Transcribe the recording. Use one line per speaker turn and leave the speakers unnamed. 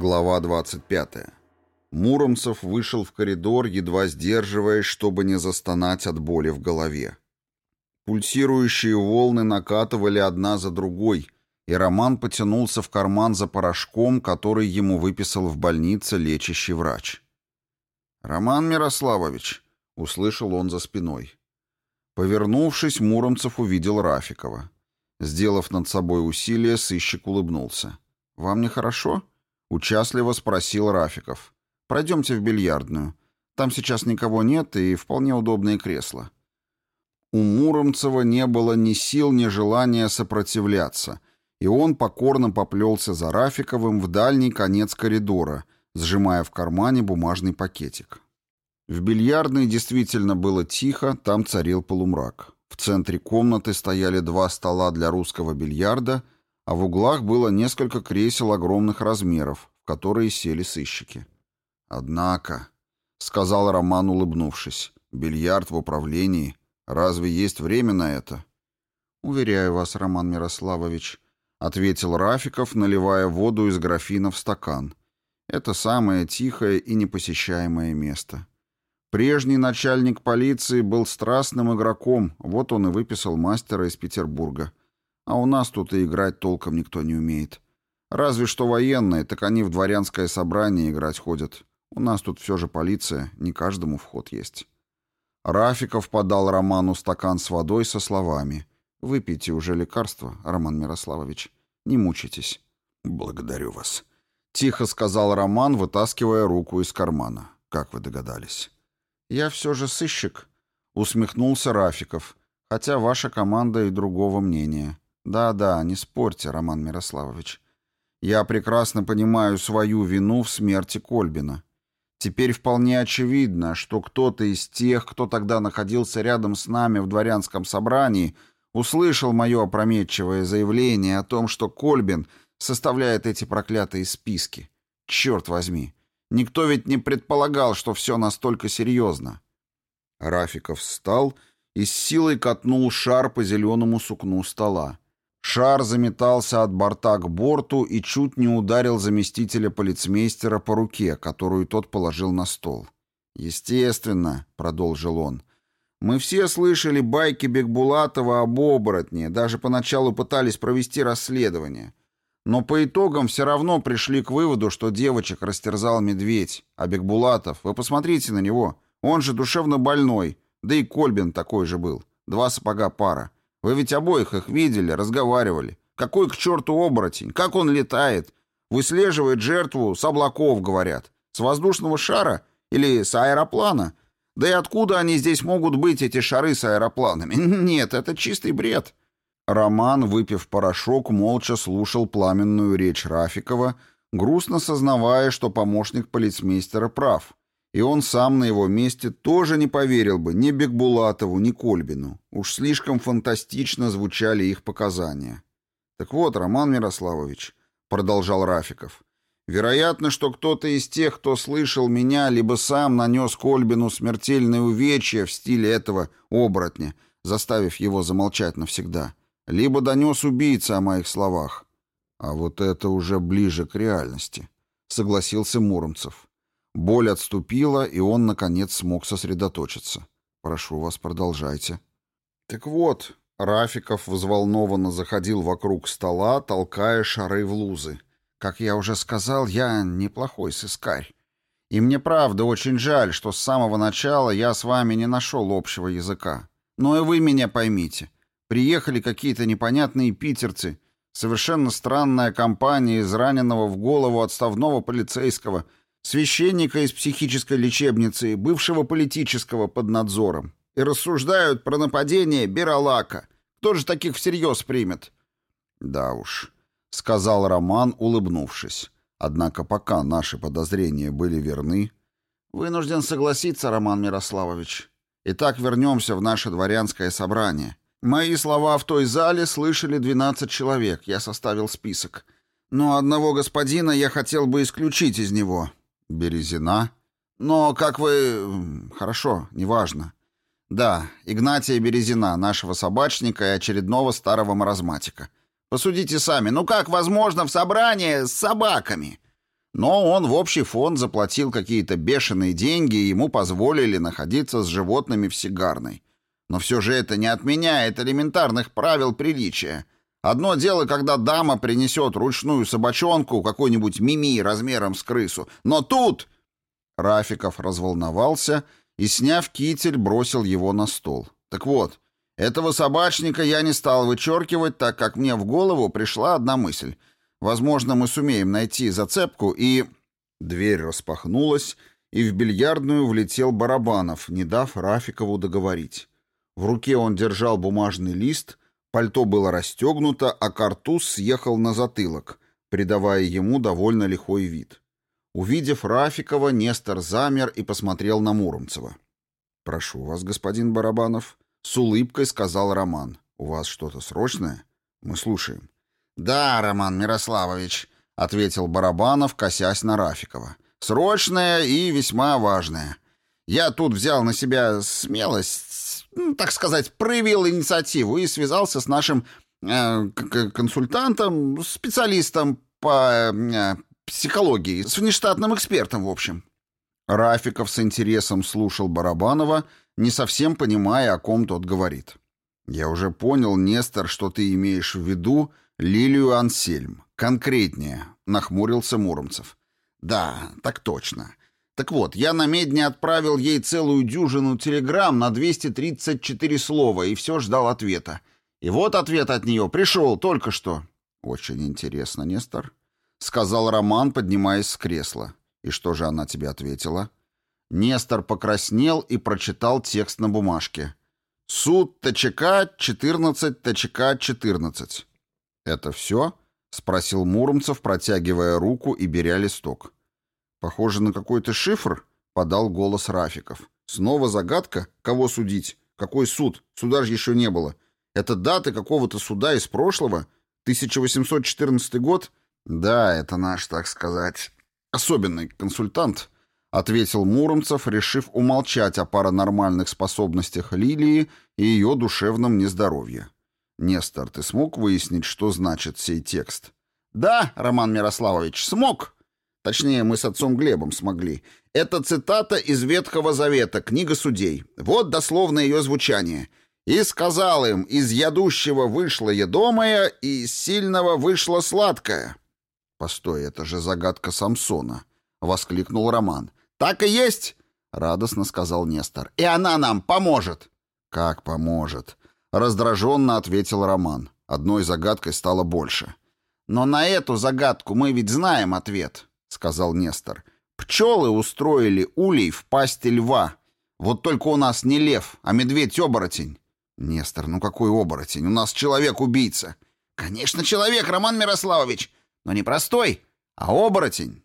Глава 25. Муромцев вышел в коридор, едва сдерживаясь, чтобы не застонать от боли в голове. Пульсирующие волны накатывали одна за другой, и Роман потянулся в карман за порошком, который ему выписал в больнице лечащий врач. «Роман Мирославович», — услышал он за спиной. Повернувшись, Муромцев увидел Рафикова. Сделав над собой усилие, сыщик улыбнулся. «Вам нехорошо?» Участливо спросил Рафиков. «Пройдемте в бильярдную. Там сейчас никого нет и вполне удобные кресла». У Муромцева не было ни сил, ни желания сопротивляться, и он покорно поплелся за Рафиковым в дальний конец коридора, сжимая в кармане бумажный пакетик. В бильярдной действительно было тихо, там царил полумрак. В центре комнаты стояли два стола для русского бильярда — а в углах было несколько кресел огромных размеров, в которые сели сыщики. «Однако», — сказал Роман, улыбнувшись, — «бильярд в управлении. Разве есть время на это?» «Уверяю вас, Роман Мирославович», — ответил Рафиков, наливая воду из графина в стакан. «Это самое тихое и непосещаемое место». Прежний начальник полиции был страстным игроком, вот он и выписал мастера из Петербурга. А у нас тут и играть толком никто не умеет. Разве что военные, так они в дворянское собрание играть ходят. У нас тут все же полиция, не каждому вход есть. Рафиков подал Роману стакан с водой со словами. «Выпейте уже лекарство, Роман Мирославович. Не мучитесь». «Благодарю вас», — тихо сказал Роман, вытаскивая руку из кармана. «Как вы догадались?» «Я все же сыщик», — усмехнулся Рафиков. «Хотя ваша команда и другого мнения». Да-да, не спорьте, Роман Мирославович. Я прекрасно понимаю свою вину в смерти Кольбина. Теперь вполне очевидно, что кто-то из тех, кто тогда находился рядом с нами в дворянском собрании, услышал мое опрометчивое заявление о том, что Кольбин составляет эти проклятые списки. Черт возьми! Никто ведь не предполагал, что все настолько серьезно. Рафиков встал и с силой катнул шар по зеленому сукну стола. Шар заметался от борта к борту и чуть не ударил заместителя полицмейстера по руке, которую тот положил на стол. «Естественно», — продолжил он, — «мы все слышали байки Бекбулатова об оборотне, даже поначалу пытались провести расследование. Но по итогам все равно пришли к выводу, что девочек растерзал медведь, а Бекбулатов, вы посмотрите на него, он же душевно больной, да и Кольбин такой же был, два сапога пара». Вы ведь обоих их видели, разговаривали. Какой к черту оборотень? Как он летает? Выслеживает жертву с облаков, говорят. С воздушного шара или с аэроплана? Да и откуда они здесь могут быть, эти шары с аэропланами? Нет, это чистый бред. Роман, выпив порошок, молча слушал пламенную речь Рафикова, грустно сознавая, что помощник полицмейстера прав. И он сам на его месте тоже не поверил бы ни Бекбулатову, ни Кольбину. Уж слишком фантастично звучали их показания. «Так вот, Роман Мирославович», — продолжал Рафиков, «вероятно, что кто-то из тех, кто слышал меня, либо сам нанес Кольбину смертельное увечье в стиле этого оборотня, заставив его замолчать навсегда, либо донес убийца о моих словах. А вот это уже ближе к реальности», — согласился Муромцев. Боль отступила, и он, наконец, смог сосредоточиться. «Прошу вас, продолжайте». «Так вот», — Рафиков взволнованно заходил вокруг стола, толкая шары в лузы. «Как я уже сказал, я неплохой сыскарь. И мне правда очень жаль, что с самого начала я с вами не нашел общего языка. Но и вы меня поймите. Приехали какие-то непонятные питерцы, совершенно странная компания из раненого в голову отставного полицейского — священника из психической лечебницы и бывшего политического под надзором, и рассуждают про нападение Биралака. Кто же таких всерьез примет? Да уж, сказал Роман, улыбнувшись. Однако пока наши подозрения были верны... Вынужден согласиться, Роман Мирославович. Итак, вернемся в наше дворянское собрание. Мои слова в той зале слышали 12 человек, я составил список. Но одного господина я хотел бы исключить из него, Березина? Но как вы... Хорошо, неважно. Да, Игнатия Березина, нашего собачника и очередного старого маразматика. Посудите сами, ну как возможно в собрании с собаками? Но он в общий фонд заплатил какие-то бешеные деньги, и ему позволили находиться с животными в сигарной. Но все же это не отменяет элементарных правил приличия — Одно дело, когда дама принесет ручную собачонку, какой-нибудь мими размером с крысу. Но тут...» Рафиков разволновался и, сняв китель, бросил его на стол. «Так вот, этого собачника я не стал вычеркивать, так как мне в голову пришла одна мысль. Возможно, мы сумеем найти зацепку и...» Дверь распахнулась, и в бильярдную влетел Барабанов, не дав Рафикову договорить. В руке он держал бумажный лист — Пальто было расстегнуто, а картуз съехал на затылок, придавая ему довольно лихой вид. Увидев Рафикова, Нестор замер и посмотрел на Муромцева. «Прошу вас, господин Барабанов», — с улыбкой сказал Роман. «У вас что-то срочное? Мы слушаем».
«Да, Роман Мирославович», — ответил Барабанов, косясь на Рафикова. «Срочное и весьма важное. Я тут взял на себя смелость ну, так сказать, проявил инициативу и связался с нашим э, консультантом, специалистом по э, психологии, с внештатным экспертом, в общем.
Рафиков с интересом слушал Барабанова, не совсем понимая, о ком тот говорит. «Я уже понял, Нестор, что ты имеешь в виду Лилию Ансельм. Конкретнее», — нахмурился Муромцев.
«Да, так точно. Так вот, я на медне отправил ей целую дюжину телеграмм на 234 слова и все ждал ответа. И вот ответ от нее пришел только что.
«Очень интересно, Нестор», — сказал Роман, поднимаясь с кресла. «И что же она тебе ответила?» Нестор покраснел и прочитал текст на бумажке. «Суд ТЧК 14 ТЧК 14». «Это все?» — спросил Муромцев, протягивая руку и беря листок. «Похоже на какой-то шифр», — подал голос Рафиков. «Снова загадка? Кого судить? Какой суд? Суда же еще не было. Это даты какого-то суда из прошлого? 1814 год?» «Да, это наш, так сказать, особенный консультант», — ответил Муромцев, решив умолчать о паранормальных способностях Лилии и ее душевном нездоровье. «Нестор, ты смог выяснить, что значит сей текст?»
«Да, Роман Мирославович, смог!» Точнее, мы с отцом Глебом смогли. Это цитата из Ветхого Завета, книга судей. Вот дословное ее звучание. «И сказал им, из ядущего вышло едомое, и из сильного вышло сладкое».
«Постой, это же загадка Самсона», — воскликнул Роман.
«Так и есть», — радостно сказал Нестор. «И она нам поможет».
«Как поможет?» — раздраженно ответил Роман. Одной загадкой стало больше.
«Но на эту загадку мы ведь знаем ответ». — сказал Нестор. «Пчелы устроили улей в пасти льва. Вот только у нас не лев, а медведь-оборотень».
«Нестор, ну какой оборотень? У нас человек-убийца».
«Конечно, человек, Роман Мирославович, но не простой, а оборотень».